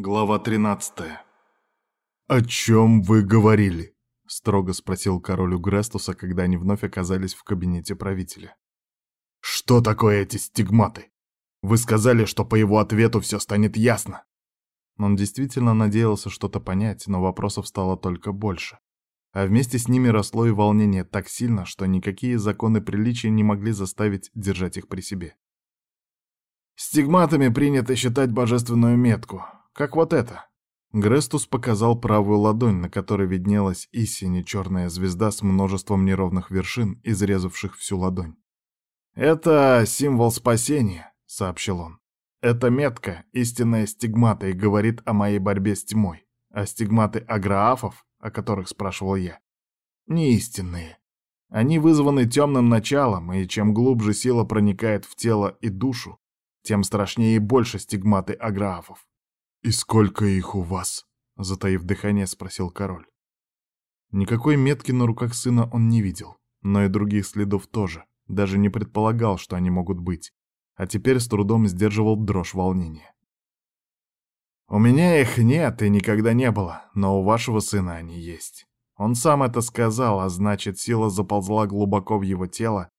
Глава 13 «О чем вы говорили?» — строго спросил король у Грестуса, когда они вновь оказались в кабинете правителя. «Что такое эти стигматы? Вы сказали, что по его ответу все станет ясно». Он действительно надеялся что-то понять, но вопросов стало только больше. А вместе с ними росло и волнение так сильно, что никакие законы приличия не могли заставить держать их при себе. «Стигматами принято считать божественную метку», как вот это. Грестус показал правую ладонь, на которой виднелась и сине-черная звезда с множеством неровных вершин, изрезавших всю ладонь. «Это символ спасения», — сообщил он. «Это метка, истинная стигмата, и говорит о моей борьбе с тьмой. А стигматы аграафов, о которых спрашивал я, не истинные. Они вызваны темным началом, и чем глубже сила проникает в тело и душу, тем страшнее и больше стигматы аграафов. «И сколько их у вас?» — затаив дыхание, спросил король. Никакой метки на руках сына он не видел, но и других следов тоже, даже не предполагал, что они могут быть, а теперь с трудом сдерживал дрожь волнения. «У меня их нет и никогда не было, но у вашего сына они есть. Он сам это сказал, а значит, сила заползла глубоко в его тело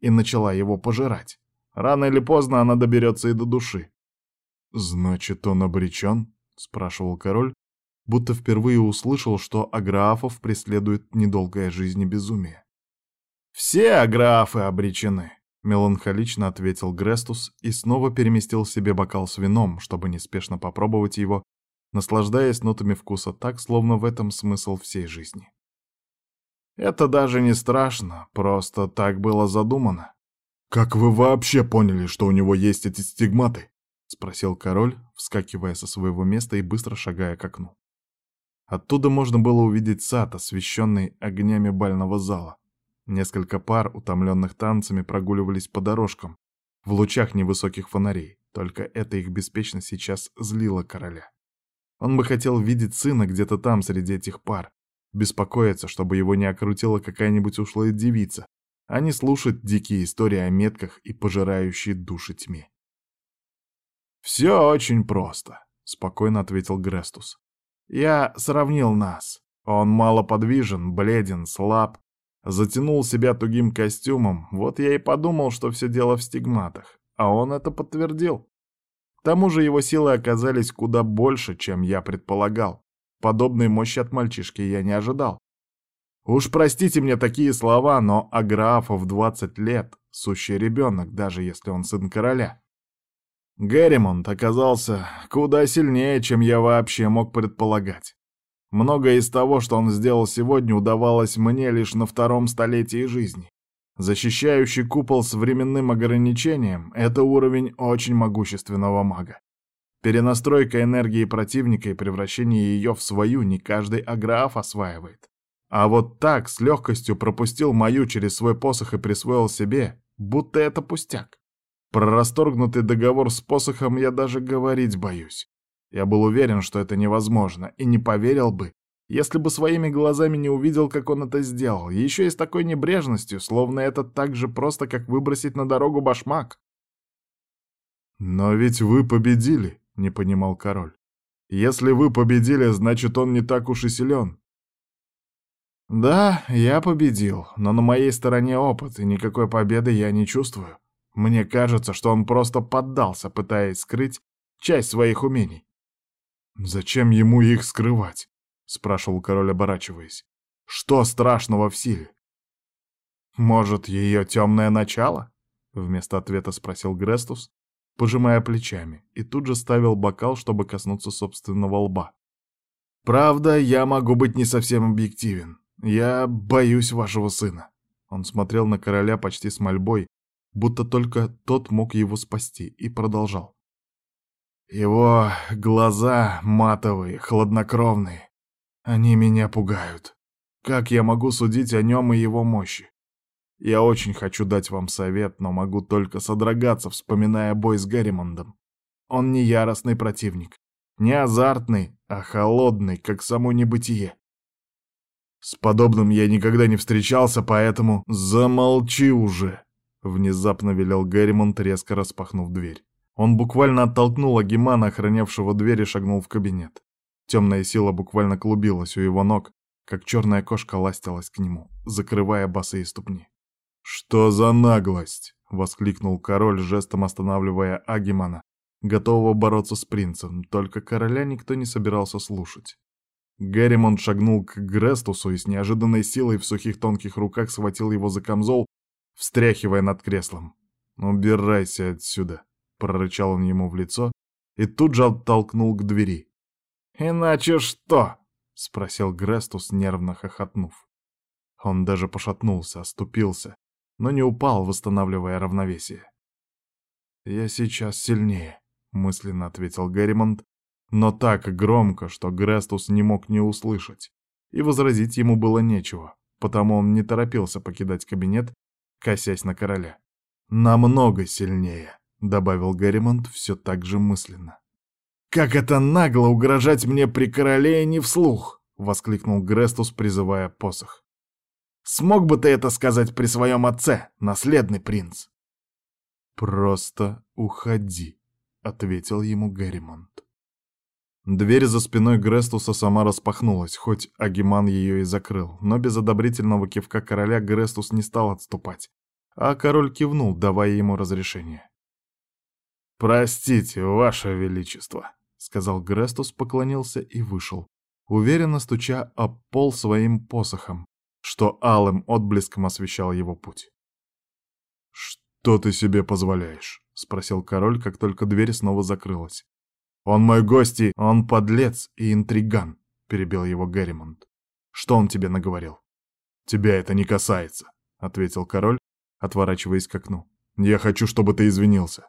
и начала его пожирать. Рано или поздно она доберется и до души. «Значит, он обречен?» — спрашивал король, будто впервые услышал, что аграфов преследует недолгая жизнь и безумие. «Все аграфы обречены», — меланхолично ответил Грестус и снова переместил себе бокал с вином, чтобы неспешно попробовать его, наслаждаясь нотами вкуса так, словно в этом смысл всей жизни. «Это даже не страшно, просто так было задумано». «Как вы вообще поняли, что у него есть эти стигматы?» — спросил король, вскакивая со своего места и быстро шагая к окну. Оттуда можно было увидеть сад, освещенный огнями бального зала. Несколько пар, утомленных танцами, прогуливались по дорожкам, в лучах невысоких фонарей, только это их беспечно сейчас злило короля. Он бы хотел видеть сына где-то там, среди этих пар, беспокоиться, чтобы его не окрутила какая-нибудь ушлая девица, а не слушать дикие истории о метках и пожирающей души тьме. «Все очень просто», — спокойно ответил Грестус. «Я сравнил нас. Он малоподвижен, бледен, слаб, затянул себя тугим костюмом, вот я и подумал, что все дело в стигматах, а он это подтвердил. К тому же его силы оказались куда больше, чем я предполагал. Подобной мощи от мальчишки я не ожидал. Уж простите мне такие слова, но Аграфа в 20 лет — сущий ребенок, даже если он сын короля. Герримонт оказался куда сильнее, чем я вообще мог предполагать. Многое из того, что он сделал сегодня, удавалось мне лишь на втором столетии жизни. Защищающий купол с временным ограничением — это уровень очень могущественного мага. Перенастройка энергии противника и превращение ее в свою не каждый аграф осваивает. А вот так, с легкостью пропустил мою через свой посох и присвоил себе, будто это пустяк. Про расторгнутый договор с посохом я даже говорить боюсь. Я был уверен, что это невозможно, и не поверил бы, если бы своими глазами не увидел, как он это сделал, еще и с такой небрежностью, словно это так же просто, как выбросить на дорогу башмак. «Но ведь вы победили», — не понимал король. «Если вы победили, значит, он не так уж и силен». «Да, я победил, но на моей стороне опыт, и никакой победы я не чувствую. Мне кажется, что он просто поддался, пытаясь скрыть часть своих умений. «Зачем ему их скрывать?» — спрашивал король, оборачиваясь. «Что страшного в силе?» «Может, ее темное начало?» — вместо ответа спросил Грестус, пожимая плечами, и тут же ставил бокал, чтобы коснуться собственного лба. «Правда, я могу быть не совсем объективен. Я боюсь вашего сына». Он смотрел на короля почти с мольбой, будто только тот мог его спасти, и продолжал. Его глаза матовые, хладнокровные. Они меня пугают. Как я могу судить о нем и его мощи? Я очень хочу дать вам совет, но могу только содрогаться, вспоминая бой с Гарримондом. Он не яростный противник, не азартный, а холодный, как само небытие. С подобным я никогда не встречался, поэтому замолчи уже. Внезапно велел Герримонт, резко распахнув дверь. Он буквально оттолкнул Агимана, охранявшего дверь, и шагнул в кабинет. Темная сила буквально клубилась у его ног, как черная кошка ластилась к нему, закрывая босые ступни. «Что за наглость!» — воскликнул король, жестом останавливая Агимана, готового бороться с принцем, только короля никто не собирался слушать. Герримонт шагнул к Грестусу и с неожиданной силой в сухих тонких руках схватил его за камзол, встряхивая над креслом. «Убирайся отсюда!» — прорычал он ему в лицо и тут же оттолкнул к двери. «Иначе что?» — спросил Грестус, нервно хохотнув. Он даже пошатнулся, оступился, но не упал, восстанавливая равновесие. «Я сейчас сильнее», — мысленно ответил Герримонт, но так громко, что Грестус не мог не услышать, и возразить ему было нечего, потому он не торопился покидать кабинет, косясь на короля. «Намного сильнее», — добавил Герримонт все так же мысленно. «Как это нагло угрожать мне при короле и не вслух!» — воскликнул Грестус, призывая посох. «Смог бы ты это сказать при своем отце, наследный принц?» «Просто уходи», — ответил ему Герримонт. Дверь за спиной Грестуса сама распахнулась, хоть Агиман ее и закрыл, но без одобрительного кивка короля Грестус не стал отступать, а король кивнул, давая ему разрешение. «Простите, ваше величество», — сказал Грестус, поклонился и вышел, уверенно стуча об пол своим посохом, что алым отблеском освещал его путь. «Что ты себе позволяешь?» — спросил король, как только дверь снова закрылась. «Он мой гость и... Он подлец и интриган», — перебил его Герримонт. «Что он тебе наговорил?» «Тебя это не касается», — ответил король, отворачиваясь к окну. «Я хочу, чтобы ты извинился».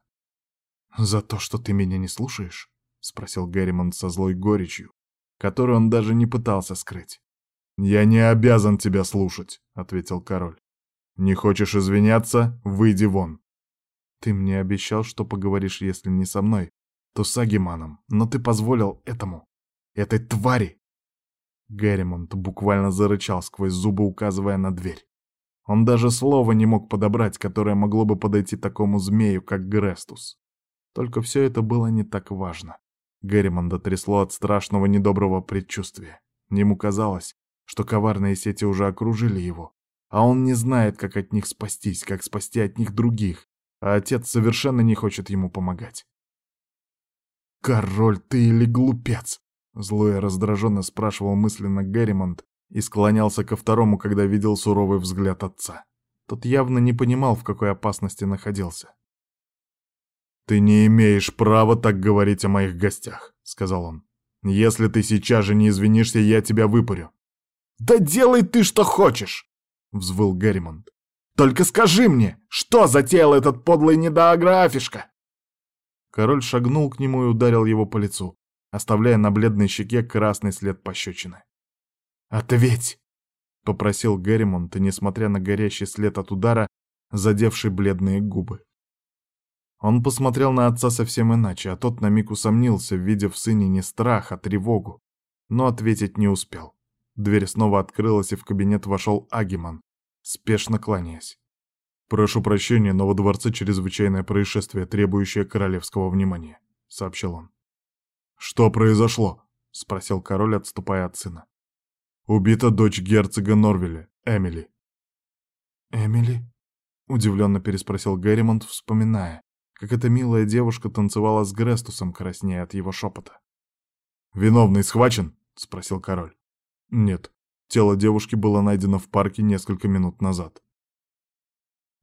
«За то, что ты меня не слушаешь?» — спросил Герримонт со злой горечью, которую он даже не пытался скрыть. «Я не обязан тебя слушать», — ответил король. Не хочешь извиняться? Выйди вон. Ты мне обещал, что поговоришь, если не со мной, то с Агиманом, но ты позволил этому, этой твари. Герримонт буквально зарычал сквозь зубы, указывая на дверь. Он даже слова не мог подобрать, которое могло бы подойти такому змею, как Грестус. Только все это было не так важно. Герримонда трясло от страшного недоброго предчувствия. Ему казалось, что коварные сети уже окружили его, а он не знает, как от них спастись, как спасти от них других, а отец совершенно не хочет ему помогать. «Король ты или глупец?» — зло и раздраженно спрашивал мысленно Герримонт и склонялся ко второму, когда видел суровый взгляд отца. Тот явно не понимал, в какой опасности находился. «Ты не имеешь права так говорить о моих гостях», — сказал он. «Если ты сейчас же не извинишься, я тебя выпарю». «Да делай ты, что хочешь!» — взвыл Герримонт. «Только скажи мне, что затеял этот подлый недоаграфишка?» Король шагнул к нему и ударил его по лицу, оставляя на бледной щеке красный след пощечины. «Ответь!» — попросил Герримонт, и, несмотря на горящий след от удара, задевший бледные губы. Он посмотрел на отца совсем иначе, а тот на миг усомнился, видя в сыне не страх, а тревогу, но ответить не успел. Дверь снова открылась, и в кабинет вошел Агиман, спешно кланяясь. «Прошу прощения, но во дворце чрезвычайное происшествие, требующее королевского внимания», — сообщил он. «Что произошло?» — спросил король, отступая от сына. «Убита дочь герцога Норвеля, Эмили». «Эмили?» — удивленно переспросил Герримонт, вспоминая, как эта милая девушка танцевала с Грестусом, краснея от его шепота. «Виновный схвачен?» — спросил король. Нет, тело девушки было найдено в парке несколько минут назад.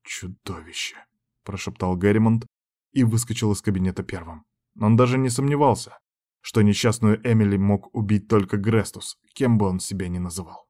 «Чудовище!» — прошептал Герримонт и выскочил из кабинета первым. Он даже не сомневался, что несчастную Эмили мог убить только Грестус, кем бы он себя ни называл.